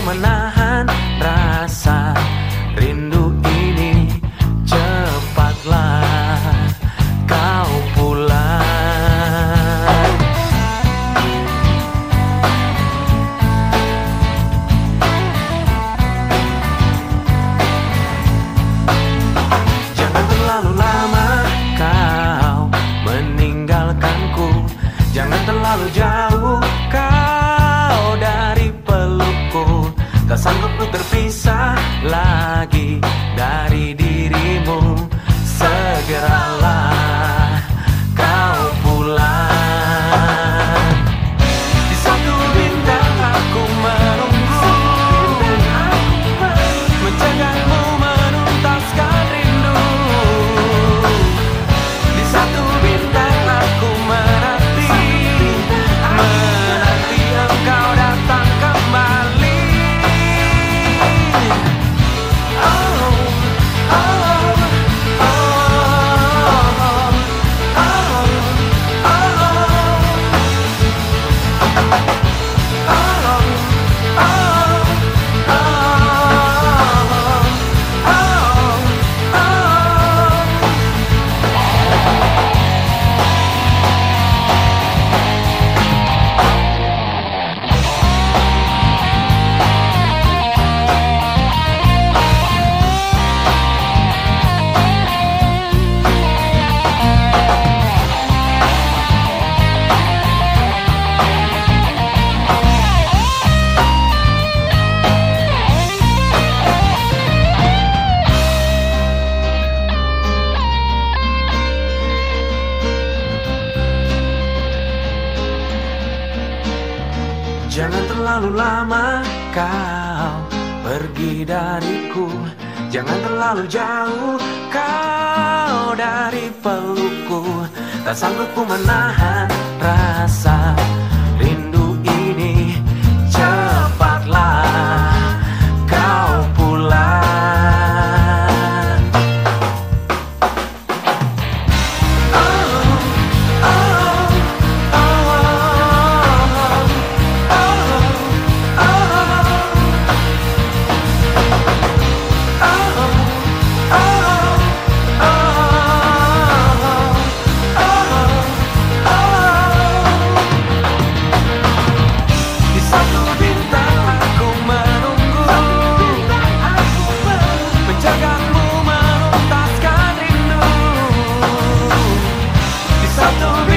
human eye. sanggup ku terpisah. Lah Jangan terlalu lama kau pergi dariku. Jangan terlalu jauh kau dari pelukku Tak sanggup ku menahan rasa Satan